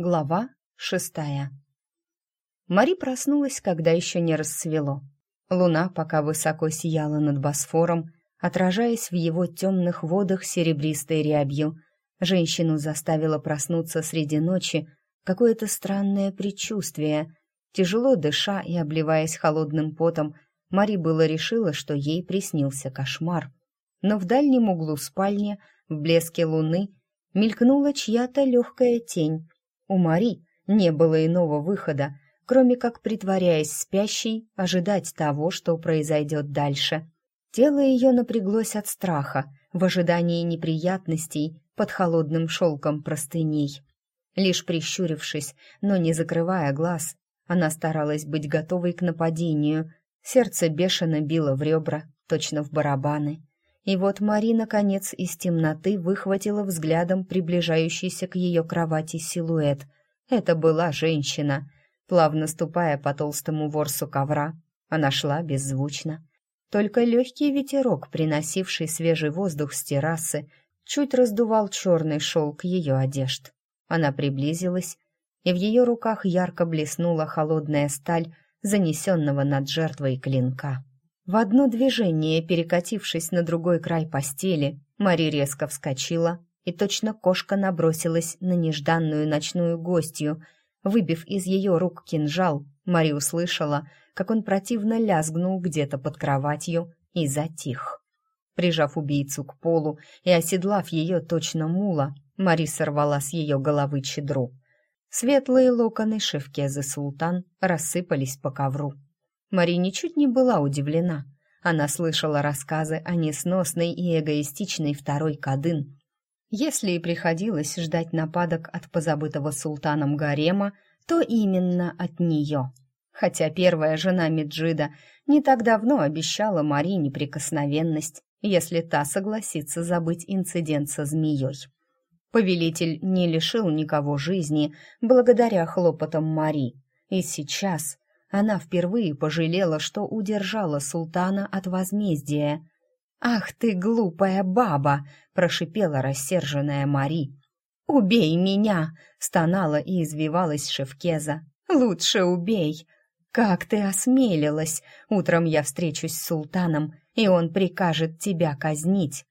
Глава шестая. Мари проснулась, когда еще не рассвело. Луна пока высоко сияла над Босфором, отражаясь в его темных водах серебристой рябью. Женщину заставило проснуться среди ночи какое-то странное предчувствие. Тяжело дыша и обливаясь холодным потом, Мари было решила, что ей приснился кошмар. Но в дальнем углу спальни, в блеске луны, мелькнула чья-то легкая тень, у Мари не было иного выхода, кроме как, притворяясь спящей, ожидать того, что произойдет дальше. Тело ее напряглось от страха, в ожидании неприятностей под холодным шелком простыней. Лишь прищурившись, но не закрывая глаз, она старалась быть готовой к нападению. Сердце бешено било в ребра, точно в барабаны. И вот Мари, наконец, из темноты выхватила взглядом приближающийся к ее кровати силуэт. Это была женщина. Плавно ступая по толстому ворсу ковра, она шла беззвучно. Только легкий ветерок, приносивший свежий воздух с террасы, чуть раздувал черный шелк ее одежд. Она приблизилась, и в ее руках ярко блеснула холодная сталь занесенного над жертвой клинка. В одно движение, перекатившись на другой край постели, Мари резко вскочила и точно кошка набросилась на нежданную ночную гостью. Выбив из ее рук кинжал, Мари услышала, как он противно лязгнул где-то под кроватью и затих. Прижав убийцу к полу и оседлав ее точно мула, Мари сорвала с ее головы чедру. Светлые локоны шевкезы султан рассыпались по ковру. Мари ничуть не была удивлена. Она слышала рассказы о несносной и эгоистичной второй Кадын. Если и приходилось ждать нападок от позабытого султаном гарема, то именно от нее. Хотя первая жена Меджида не так давно обещала Мари неприкосновенность, если та согласится забыть инцидент со змеей. Повелитель не лишил никого жизни благодаря хлопотам Мари, и сейчас она впервые пожалела, что удержала султана от возмездия. «Ах ты, глупая баба!» — прошипела рассерженная Мари. «Убей меня!» — стонала и извивалась Шевкеза. «Лучше убей!» «Как ты осмелилась! Утром я встречусь с султаном, и он прикажет тебя казнить!»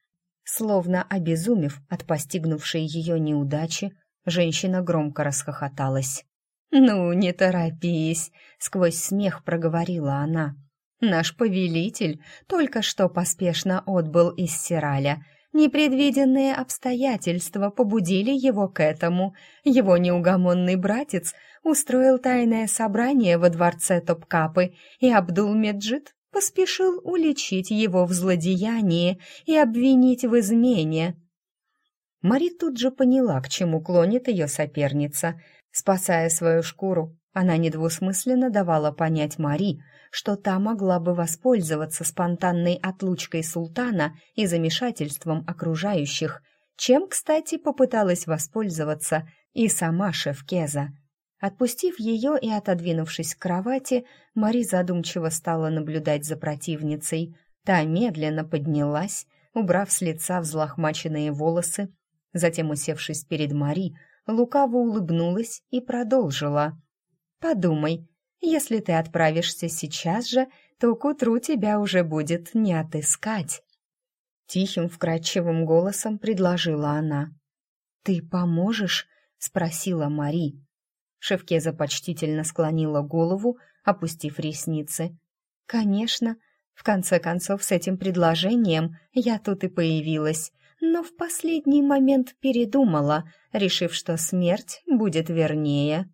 Словно обезумев от постигнувшей ее неудачи, женщина громко расхохоталась. «Ну, не торопись», — сквозь смех проговорила она. «Наш повелитель только что поспешно отбыл из Сираля. Непредвиденные обстоятельства побудили его к этому. Его неугомонный братец устроил тайное собрание во дворце Топкапы, и Абдул-Меджид поспешил уличить его в злодеянии и обвинить в измене». Мари тут же поняла, к чему клонит ее соперница — Спасая свою шкуру, она недвусмысленно давала понять Мари, что та могла бы воспользоваться спонтанной отлучкой султана и замешательством окружающих, чем, кстати, попыталась воспользоваться и сама шеф-кеза. Отпустив ее и отодвинувшись к кровати, Мари задумчиво стала наблюдать за противницей. Та медленно поднялась, убрав с лица взлохмаченные волосы, затем, усевшись перед Мари, лукаво улыбнулась и продолжила. «Подумай, если ты отправишься сейчас же, то к утру тебя уже будет не отыскать». Тихим, вкрадчивым голосом предложила она. «Ты поможешь?» — спросила Мари. Шевкеза почтительно склонила голову, опустив ресницы. «Конечно. В конце концов, с этим предложением я тут и появилась но в последний момент передумала, решив, что смерть будет вернее.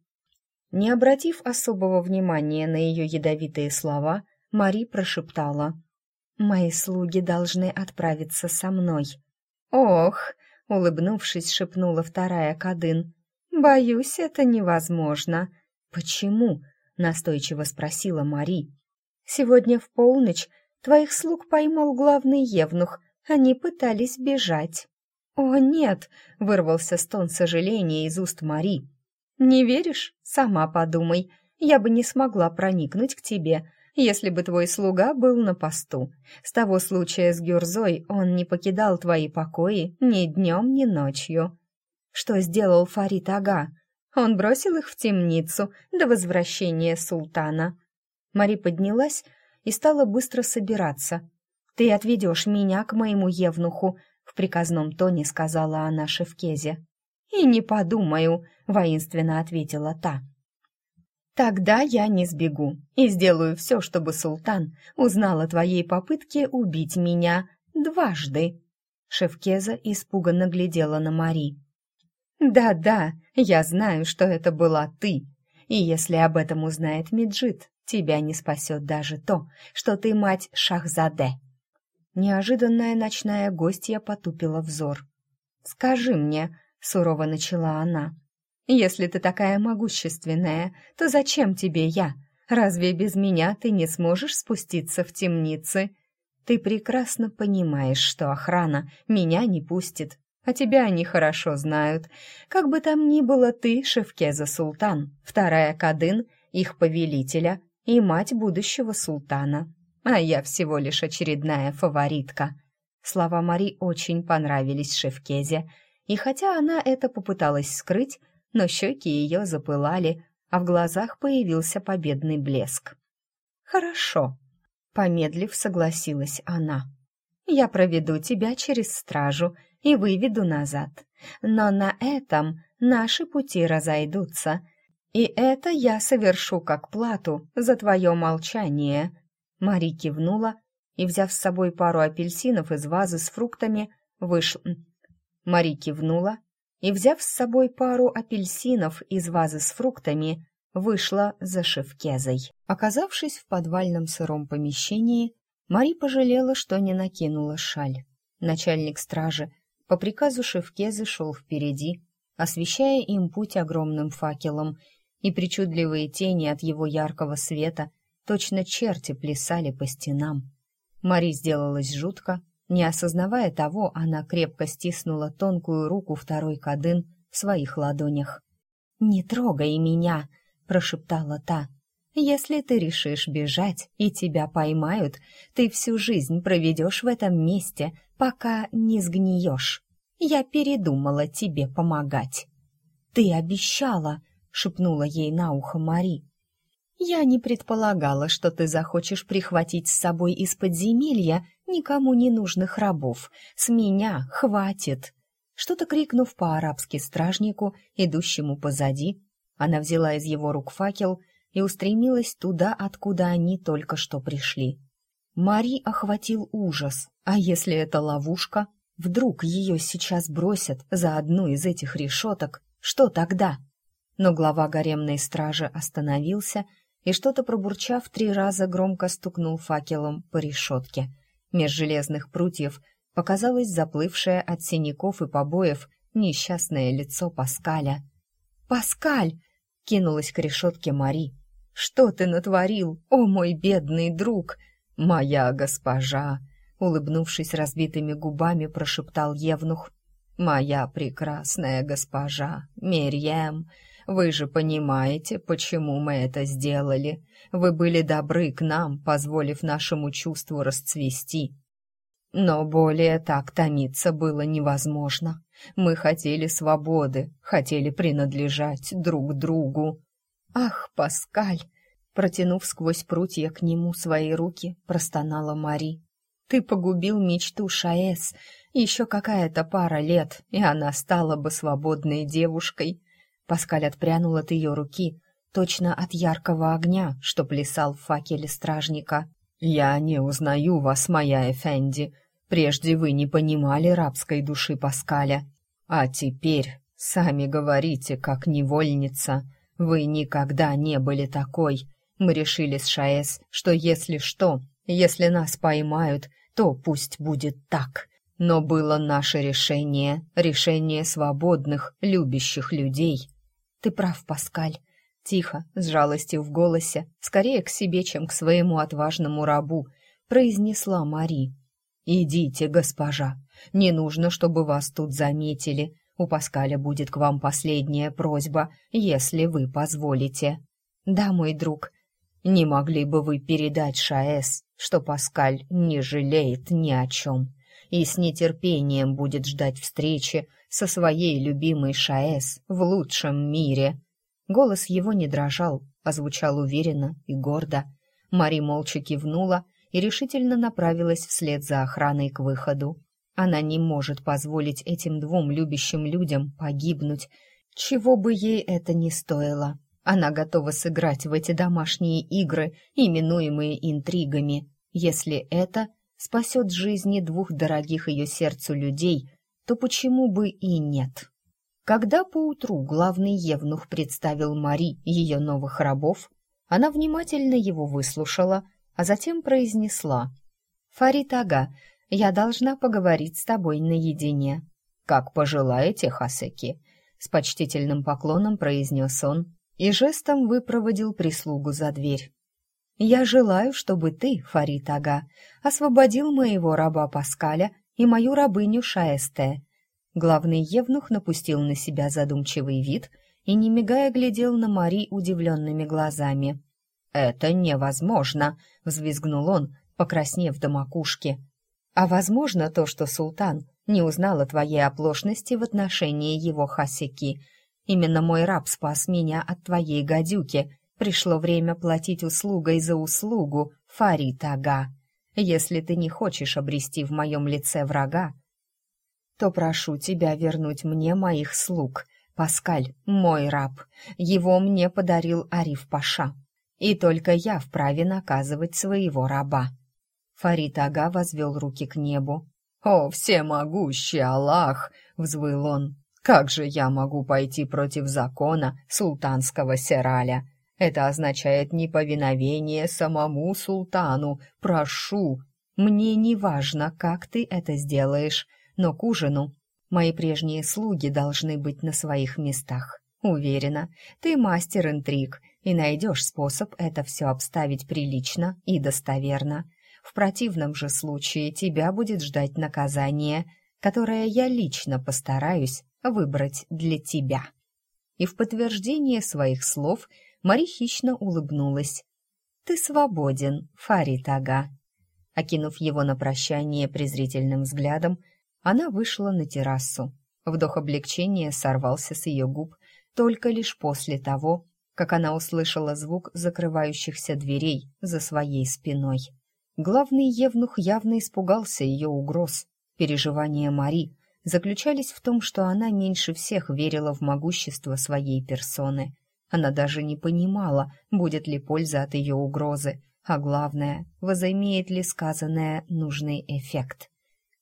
Не обратив особого внимания на ее ядовитые слова, Мари прошептала. «Мои слуги должны отправиться со мной». «Ох!» — улыбнувшись, шепнула вторая Кадын. «Боюсь, это невозможно». «Почему?» — настойчиво спросила Мари. «Сегодня в полночь твоих слуг поймал главный евнух, они пытались бежать. «О, нет!» — вырвался стон сожаления из уст Мари. «Не веришь? Сама подумай. Я бы не смогла проникнуть к тебе, если бы твой слуга был на посту. С того случая с Гюрзой он не покидал твои покои ни днем, ни ночью». «Что сделал Фарид Ага?» Он бросил их в темницу до возвращения султана. Мари поднялась и стала быстро собираться. «Ты отведешь меня к моему евнуху», — в приказном тоне сказала она Шевкезе. «И не подумаю», — воинственно ответила та. «Тогда я не сбегу и сделаю все, чтобы султан узнал о твоей попытке убить меня дважды». Шевкеза испуганно глядела на Мари. «Да-да, я знаю, что это была ты, и если об этом узнает Меджид, тебя не спасет даже то, что ты мать Шахзаде». Неожиданная ночная гостья потупила взор. «Скажи мне», — сурово начала она, — «если ты такая могущественная, то зачем тебе я? Разве без меня ты не сможешь спуститься в темницы? Ты прекрасно понимаешь, что охрана меня не пустит, а тебя они хорошо знают. Как бы там ни было, ты Шевкеза Султан, вторая Кадын, их повелителя и мать будущего султана а я всего лишь очередная фаворитка». Слова Мари очень понравились Шевкезе, и хотя она это попыталась скрыть, но щеки ее запылали, а в глазах появился победный блеск. «Хорошо», — помедлив согласилась она. «Я проведу тебя через стражу и выведу назад, но на этом наши пути разойдутся, и это я совершу как плату за твое молчание». Мари кивнула и, взяв с собой пару апельсинов из вазы с фруктами, вышла. Мари кивнула и, взяв с собой пару апельсинов из вазы с фруктами, вышла за Шевкезой. Оказавшись в подвальном сыром помещении, Мари пожалела, что не накинула шаль. Начальник стражи по приказу Шевкезы шел впереди, освещая им путь огромным факелом, и причудливые тени от его яркого света — Точно черти плясали по стенам. Мари сделалась жутко. Не осознавая того, она крепко стиснула тонкую руку второй кадын в своих ладонях. «Не трогай меня!» — прошептала та. «Если ты решишь бежать и тебя поймают, ты всю жизнь проведешь в этом месте, пока не сгниешь. Я передумала тебе помогать». «Ты обещала!» — шепнула ей на ухо Мари. «Я не предполагала, что ты захочешь прихватить с собой из подземелья никому не нужных рабов. С меня хватит!» Что-то крикнув по-арабски стражнику, идущему позади, она взяла из его рук факел и устремилась туда, откуда они только что пришли. Мари охватил ужас. А если это ловушка? Вдруг ее сейчас бросят за одну из этих решеток? Что тогда? Но глава гаремной стражи остановился и что-то пробурчав три раза громко стукнул факелом по решетке. Меж железных прутьев показалось заплывшее от синяков и побоев несчастное лицо Паскаля. «Паскаль!» — кинулась к решетке Мари. «Что ты натворил, о мой бедный друг!» «Моя госпожа!» — улыбнувшись разбитыми губами, прошептал Евнух. «Моя прекрасная госпожа, Мерьем!» Вы же понимаете, почему мы это сделали. Вы были добры к нам, позволив нашему чувству расцвести. Но более так томиться было невозможно. Мы хотели свободы, хотели принадлежать друг другу. Ах, Паскаль! Протянув сквозь прутья к нему свои руки, простонала Мари. Ты погубил мечту Шаэс. Еще какая-то пара лет, и она стала бы свободной девушкой. Паскаль отпрянул от ее руки, точно от яркого огня, что плясал в факеле стражника. «Я не узнаю вас, моя Эфенди. Прежде вы не понимали рабской души Паскаля. А теперь сами говорите, как невольница. Вы никогда не были такой. Мы решили с Шаэс, что если что, если нас поймают, то пусть будет так. Но было наше решение, решение свободных, любящих людей. «Ты прав, Паскаль», — тихо, с жалостью в голосе, скорее к себе, чем к своему отважному рабу, произнесла Мари. «Идите, госпожа, не нужно, чтобы вас тут заметили. У Паскаля будет к вам последняя просьба, если вы позволите». «Да, мой друг», не могли бы вы передать Шаэс, что Паскаль не жалеет ни о чем и с нетерпением будет ждать встречи со своей любимой Шаэс в лучшем мире. Голос его не дрожал, а звучал уверенно и гордо. Мари молча кивнула и решительно направилась вслед за охраной к выходу. Она не может позволить этим двум любящим людям погибнуть, чего бы ей это ни стоило. Она готова сыграть в эти домашние игры, именуемые интригами, если это спасет жизни двух дорогих ее сердцу людей, то почему бы и нет? Когда поутру главный евнух представил Мари ее новых рабов, она внимательно его выслушала, а затем произнесла «Фарид Ага, я должна поговорить с тобой наедине». «Как пожелаете, Хасеки», — с почтительным поклоном произнес он и жестом выпроводил прислугу за дверь. «Я желаю, чтобы ты, Фарид Ага, освободил моего раба Паскаля и мою рабыню Шаэсте», Главный евнух напустил на себя задумчивый вид и, не мигая, глядел на Мари удивленными глазами. «Это невозможно!» — взвизгнул он, покраснев до макушки. «А возможно то, что султан не узнал о твоей оплошности в отношении его хасики. Именно мой раб спас меня от твоей гадюки. Пришло время платить услугой за услугу, Фарид Ага. Если ты не хочешь обрести в моем лице врага, то прошу тебя вернуть мне моих слуг. Паскаль — мой раб. Его мне подарил Ариф Паша. И только я вправе наказывать своего раба». Фарид Ага возвел руки к небу. «О, всемогущий Аллах!» — взвыл он. «Как же я могу пойти против закона султанского Сераля? Это означает неповиновение самому султану. Прошу, мне не важно, как ты это сделаешь но к ужину мои прежние слуги должны быть на своих местах. Уверена, ты мастер интриг и найдешь способ это все обставить прилично и достоверно. В противном же случае тебя будет ждать наказание, которое я лично постараюсь выбрать для тебя». И в подтверждение своих слов Мари хищно улыбнулась. «Ты свободен, Фарид Ага». Окинув его на прощание презрительным взглядом, она вышла на террасу. Вдох облегчения сорвался с ее губ только лишь после того, как она услышала звук закрывающихся дверей за своей спиной. Главный евнух явно испугался ее угроз. Переживания Мари заключались в том, что она меньше всех верила в могущество своей персоны. Она даже не понимала, будет ли польза от ее угрозы, а главное, возымеет ли сказанное нужный эффект.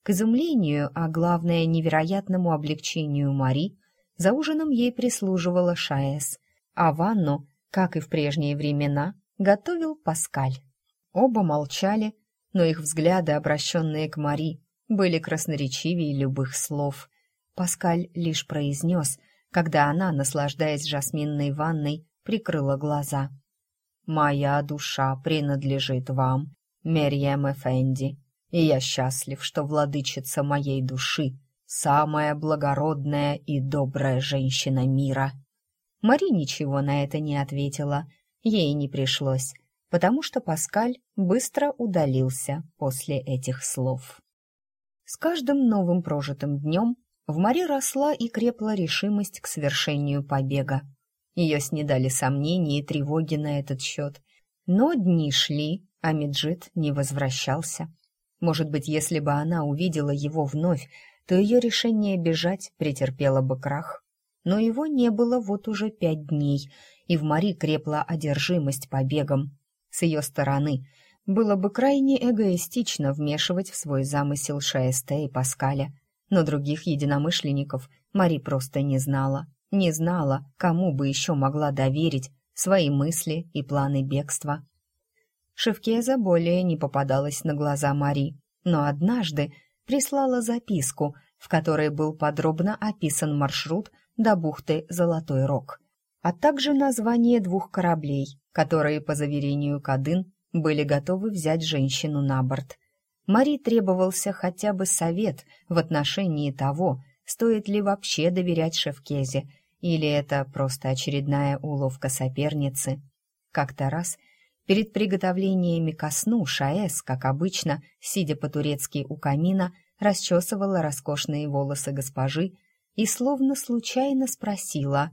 К изумлению, а главное невероятному облегчению Мари, за ужином ей прислуживала Шаэс, а ванну, как и в прежние времена, готовил Паскаль. Оба молчали, но их взгляды, обращенные к Мари, были красноречивее любых слов. Паскаль лишь произнес, когда она, наслаждаясь жасминной ванной, прикрыла глаза. «Моя душа принадлежит вам, Мерьем Эфенди и я счастлив, что владычица моей души — самая благородная и добрая женщина мира». Мари ничего на это не ответила, ей не пришлось, потому что Паскаль быстро удалился после этих слов. С каждым новым прожитым днем в Мари росла и крепла решимость к свершению побега. Ее снедали сомнения и тревоги на этот счет, но дни шли, а Меджид не возвращался. Может быть, если бы она увидела его вновь, то ее решение бежать претерпело бы крах. Но его не было вот уже пять дней, и в Мари крепла одержимость побегом. С ее стороны было бы крайне эгоистично вмешивать в свой замысел Шаэсте и Паскаля, но других единомышленников Мари просто не знала. Не знала, кому бы еще могла доверить свои мысли и планы бегства. Шевкеза более не попадалась на глаза Мари, но однажды прислала записку, в которой был подробно описан маршрут до бухты Золотой Рог, а также название двух кораблей, которые, по заверению Кадын, были готовы взять женщину на борт. Мари требовался хотя бы совет в отношении того, стоит ли вообще доверять Шевкезе, или это просто очередная уловка соперницы. Как-то раз – Перед приготовлениями ко сну Шаэс, как обычно, сидя по-турецки у камина, расчесывала роскошные волосы госпожи и словно случайно спросила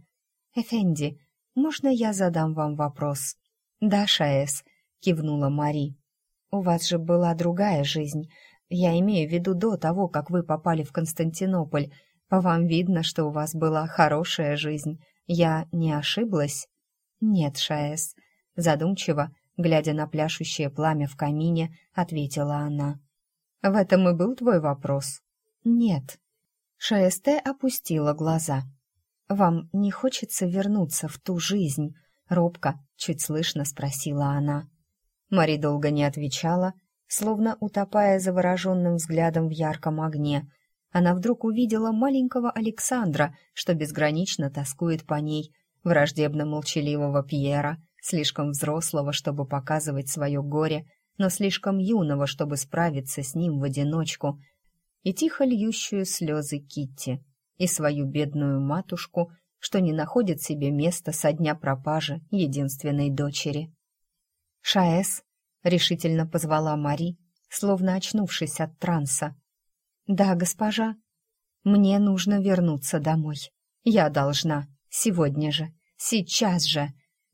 «Эфенди, можно я задам вам вопрос?» «Да, Шаэс», — кивнула Мари. «У вас же была другая жизнь. Я имею в виду до того, как вы попали в Константинополь. По вам видно, что у вас была хорошая жизнь. Я не ошиблась?» «Нет, Шаэс», — задумчиво, глядя на пляшущее пламя в камине, ответила она. «В этом и был твой вопрос?» «Нет». Шаэсте опустила глаза. «Вам не хочется вернуться в ту жизнь?» — робко, чуть слышно спросила она. Мари долго не отвечала, словно утопая завороженным взглядом в ярком огне. Она вдруг увидела маленького Александра, что безгранично тоскует по ней, враждебно-молчаливого Пьера, слишком взрослого, чтобы показывать свое горе, но слишком юного, чтобы справиться с ним в одиночку, и тихо льющую слезы Китти, и свою бедную матушку, что не находит себе места со дня пропажи единственной дочери. «Шаэс», — решительно позвала Мари, словно очнувшись от транса. «Да, госпожа, мне нужно вернуться домой. Я должна, сегодня же, сейчас же».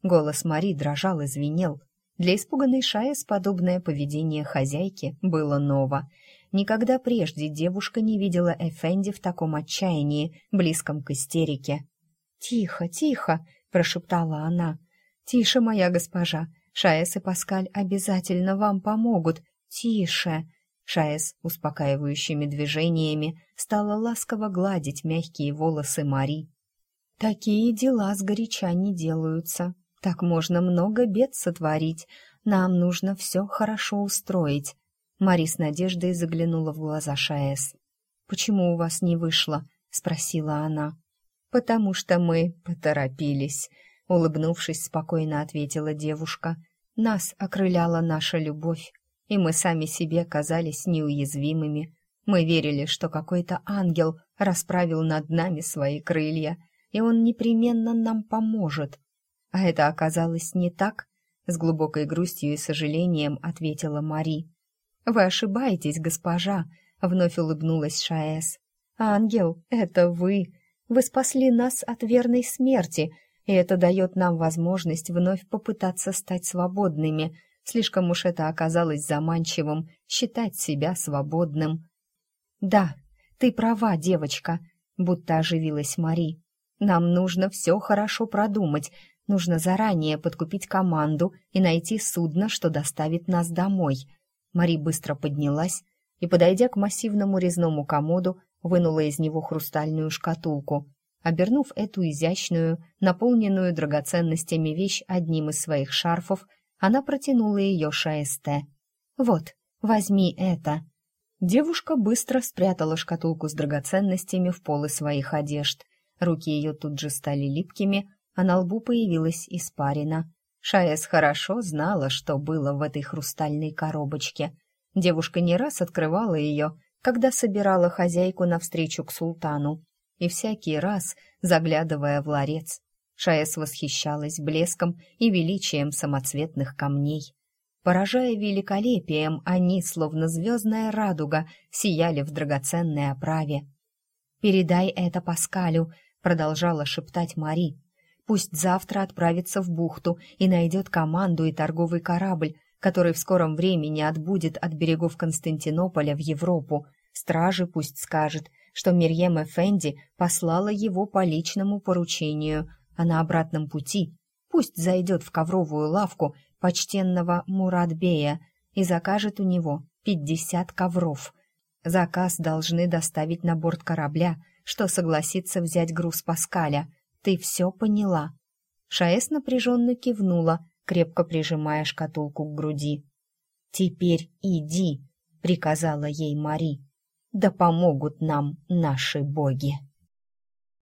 Голос Мари дрожал и звенел. Для испуганной Шаэс подобное поведение хозяйки было ново. Никогда прежде девушка не видела Эфенди в таком отчаянии, близком к истерике. «Тихо, тихо!» — прошептала она. «Тише, моя госпожа! Шаэс и Паскаль обязательно вам помогут! Тише!» Шаэс успокаивающими движениями стала ласково гладить мягкие волосы Мари. «Такие дела сгоряча не делаются. Так можно много бед сотворить. Нам нужно все хорошо устроить». Мари с надеждой заглянула в глаза Шаэс. «Почему у вас не вышло?» — спросила она. «Потому что мы поторопились», — улыбнувшись, спокойно ответила девушка. «Нас окрыляла наша любовь, и мы сами себе казались неуязвимыми. Мы верили, что какой-то ангел расправил над нами свои крылья, и он непременно нам поможет. А это оказалось не так», — с глубокой грустью и сожалением ответила Мари. «Вы ошибаетесь, госпожа», — вновь улыбнулась Шаэс. «Ангел, это вы!» Вы спасли нас от верной смерти, и это дает нам возможность вновь попытаться стать свободными. Слишком уж это оказалось заманчивым — считать себя свободным. «Да, ты права, девочка», — будто оживилась Мари. «Нам нужно все хорошо продумать, нужно заранее подкупить команду и найти судно, что доставит нас домой». Мари быстро поднялась и, подойдя к массивному резному комоду, вынула из него хрустальную шкатулку. Обернув эту изящную, наполненную драгоценностями вещь одним из своих шарфов, она протянула ее Шаэсте. «Вот, возьми это». Девушка быстро спрятала шкатулку с драгоценностями в полы своих одежд. Руки ее тут же стали липкими, а на лбу появилась испарина. Шаэс хорошо знала, что было в этой хрустальной коробочке. Девушка не раз открывала ее, когда собирала хозяйку навстречу к султану, и всякий раз, заглядывая в ларец, Шаэс восхищалась блеском и величием самоцветных камней. Поражая великолепием, они, словно звездная радуга, сияли в драгоценной оправе. «Передай это Паскалю», — продолжала шептать Мари. «Пусть завтра отправится в бухту и найдет команду и торговый корабль, который в скором времени отбудет от берегов Константинополя в Европу. Стражи пусть скажет, что Мирьем Эфенди послала его по личному поручению, а на обратном пути пусть зайдет в ковровую лавку почтенного Мурадбея и закажет у него пятьдесят ковров. Заказ должны доставить на борт корабля, что согласится взять груз Паскаля. Ты все поняла?» Шаэс напряженно кивнула, крепко прижимая шкатулку к груди. «Теперь иди», — приказала ей Мари. «Да помогут нам наши боги».